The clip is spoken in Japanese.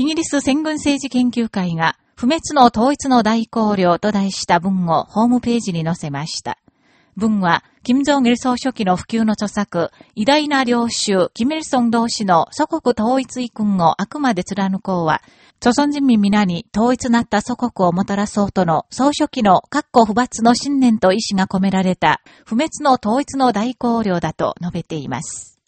イギリス戦軍政治研究会が、不滅の統一の大綱領と題した文をホームページに載せました。文は、金正義総書記の普及の著作、偉大な領主、キメルソン同士の祖国統一遺訓をあくまで貫こうは、朝鮮人民皆に統一なった祖国をもたらそうとの総書記の各個不罰の信念と意志が込められた、不滅の統一の大綱領だと述べています。